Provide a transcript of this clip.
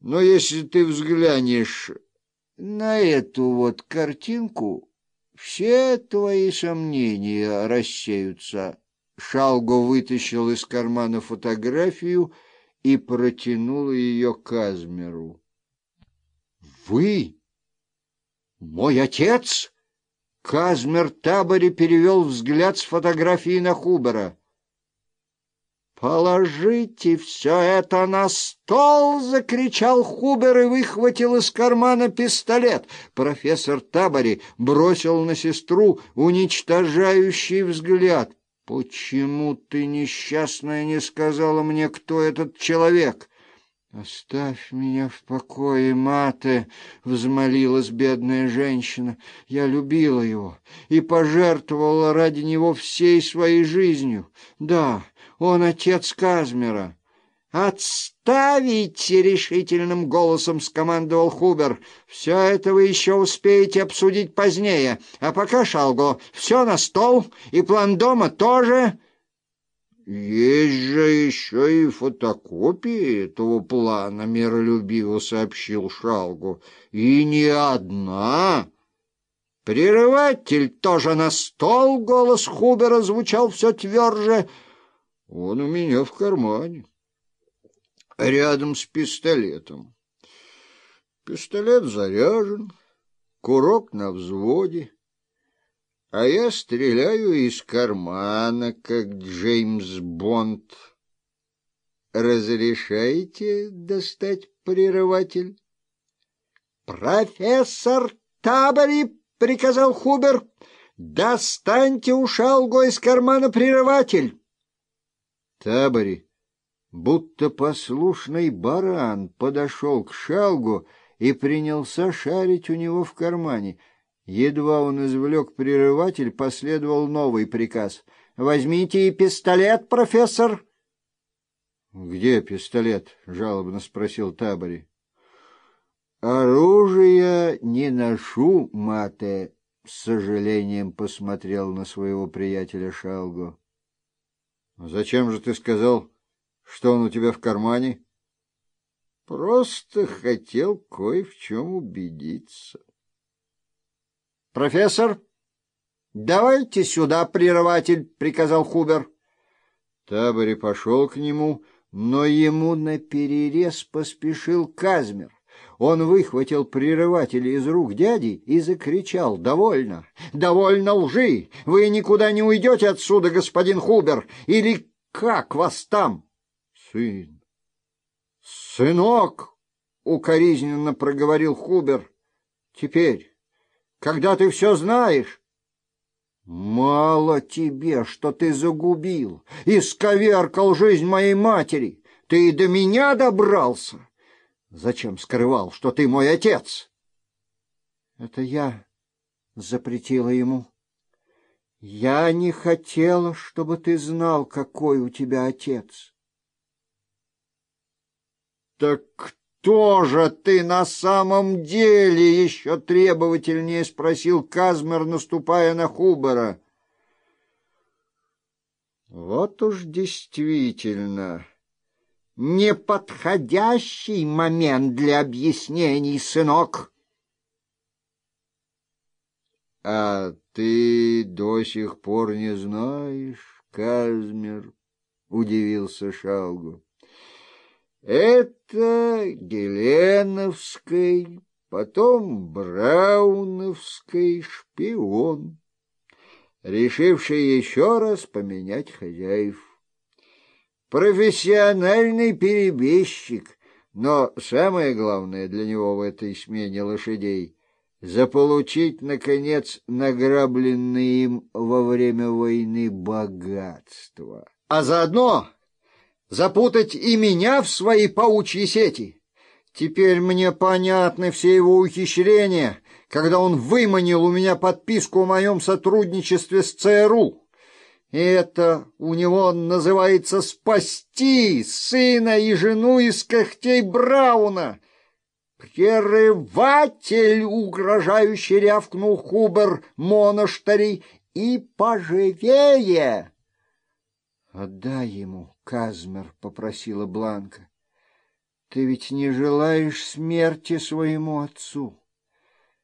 Но если ты взглянешь на эту вот картинку, все твои сомнения рассеются. Шалго вытащил из кармана фотографию и протянул ее Казмеру. «Вы? Мой отец?» Казмер Табори перевел взгляд с фотографии на Хубера. «Положите все это на стол!» — закричал Хубер и выхватил из кармана пистолет. Профессор Табори бросил на сестру уничтожающий взгляд. «Почему ты, несчастная, не сказала мне, кто этот человек?» «Оставь меня в покое, мате!» — взмолилась бедная женщина. «Я любила его и пожертвовала ради него всей своей жизнью. Да, он отец Казмера». «Отставить!» — решительным голосом скомандовал Хубер. «Все это вы еще успеете обсудить позднее. А пока, Шалго, все на стол, и план дома тоже...» «Есть же еще и фотокопии этого плана», — миролюбиво сообщил Шалгу. «И не одна». «Прерыватель тоже на стол!» — голос Хубера звучал все тверже. «Он у меня в кармане, рядом с пистолетом. Пистолет заряжен, курок на взводе» а я стреляю из кармана, как Джеймс Бонд. Разрешаете достать прерыватель? «Профессор Табори!» — приказал Хубер. «Достаньте у Шалго из кармана прерыватель!» Табори, будто послушный баран, подошел к Шалгу и принялся шарить у него в кармане — Едва он извлек прерыватель, последовал новый приказ. «Возьмите и пистолет, профессор!» «Где пистолет?» — жалобно спросил Табори. «Оружия не ношу, мате», — с сожалением посмотрел на своего приятеля Шалго. «Зачем же ты сказал, что он у тебя в кармане?» «Просто хотел кое в чем убедиться». «Профессор, давайте сюда прерыватель», — приказал Хубер. Табори пошел к нему, но ему наперерез поспешил Казмер. Он выхватил прерыватель из рук дяди и закричал «Довольно! Довольно лжи! Вы никуда не уйдете отсюда, господин Хубер! Или как вас там?» «Сын! Сынок!» — укоризненно проговорил Хубер. «Теперь когда ты все знаешь. Мало тебе, что ты загубил, исковеркал жизнь моей матери. Ты и до меня добрался. Зачем скрывал, что ты мой отец? Это я запретила ему. Я не хотела, чтобы ты знал, какой у тебя отец. Так «Кто же ты на самом деле?» — еще требовательнее спросил Казмер, наступая на Хубера. «Вот уж действительно неподходящий момент для объяснений, сынок». «А ты до сих пор не знаешь, Казмер?» — удивился Шалгу. Это Геленовский, потом Брауновский шпион, решивший еще раз поменять хозяев. Профессиональный перебежчик, но самое главное для него в этой смене лошадей — заполучить, наконец, награбленные им во время войны богатство. А заодно запутать и меня в свои паучьи сети. Теперь мне понятны все его ухищрения, когда он выманил у меня подписку о моем сотрудничестве с ЦРУ. И это у него называется «спасти сына и жену из когтей Брауна». «Прерыватель!» — угрожающе рявкнул Хубер Моноштари. «И Ты ведь не желаешь смерти своему отцу.